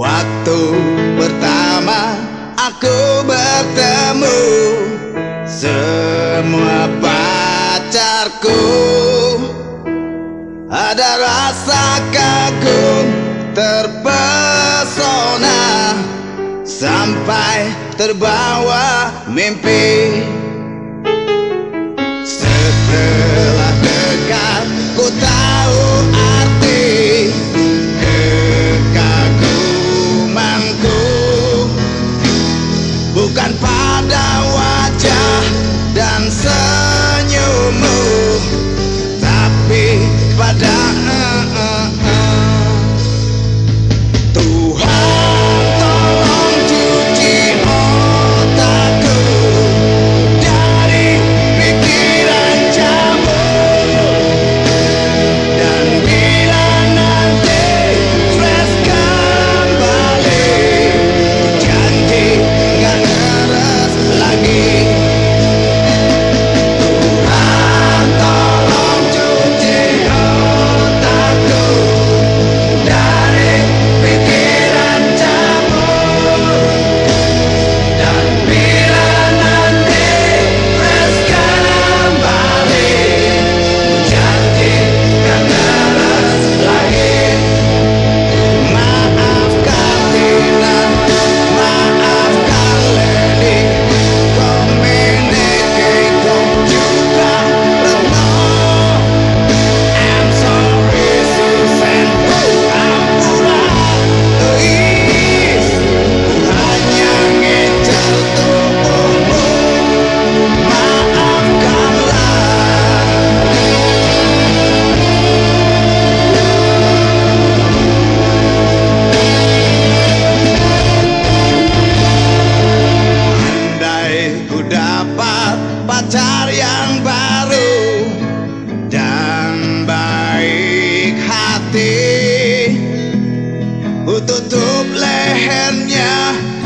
Waktu pertama aku bertemu Semua pacarku. Ada rasa kagum terpesona Sampai terbawa mimpi. Setelah dekat ku tak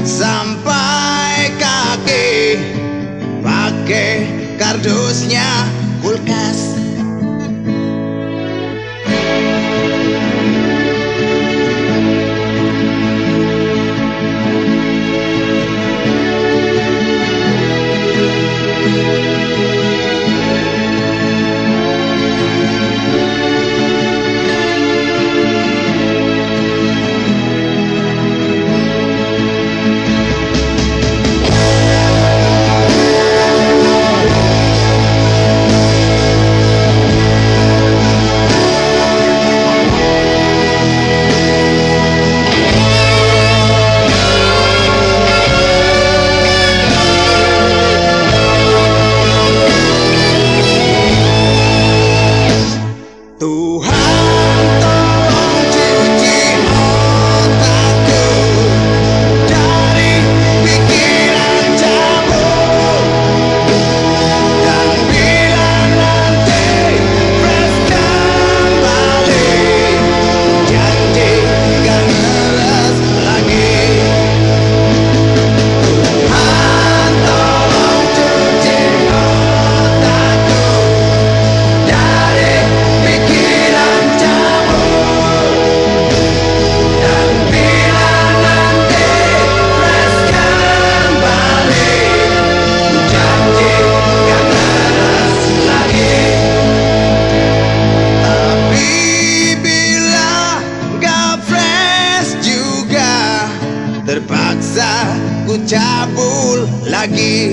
sampai kaki pakai kardusnya. lagi